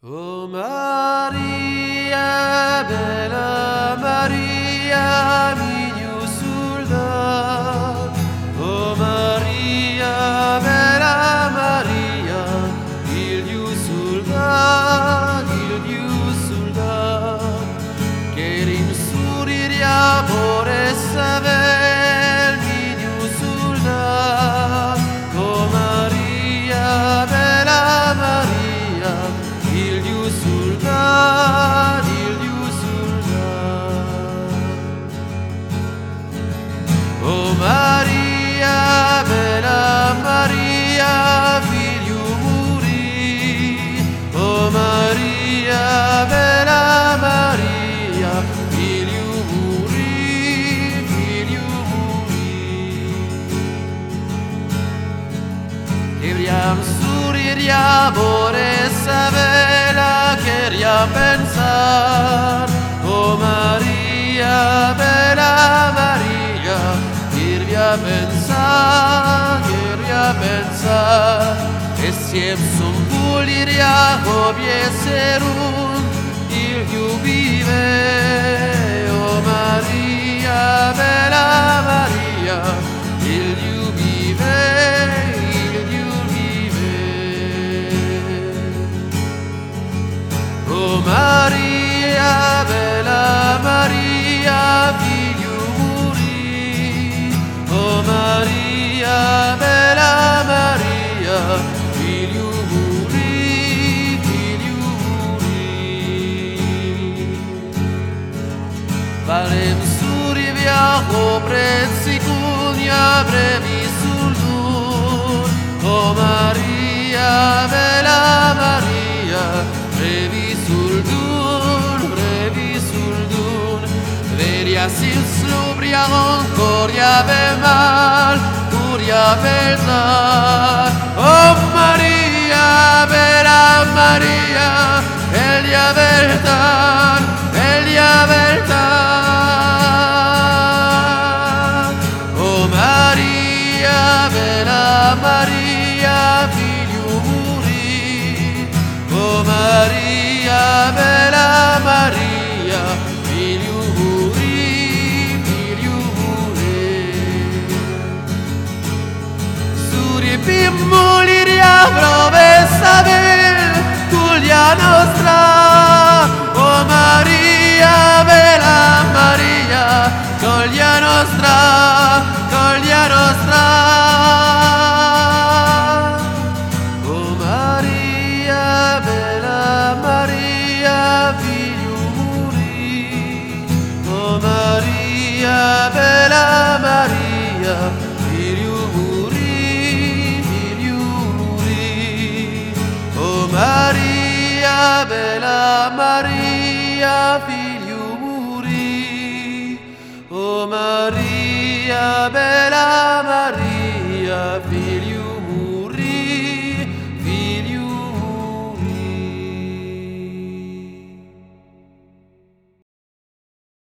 O Maria, Querían suriria esa vela, quería pensar, oh María, bella María, quería pensar, quería pensar, e siempre un puliria ser un il Dio Viajo prezzi cugna brevi sul dur Oh Maria, bella Maria dur, brevi sul dur Veria sil slubria concordia Santa Maria, figliuri, o oh Maria, bella Maria, figliuri, figliuri. Suri pimmuli riavro la Maria figliu muri, o Maria bella Maria.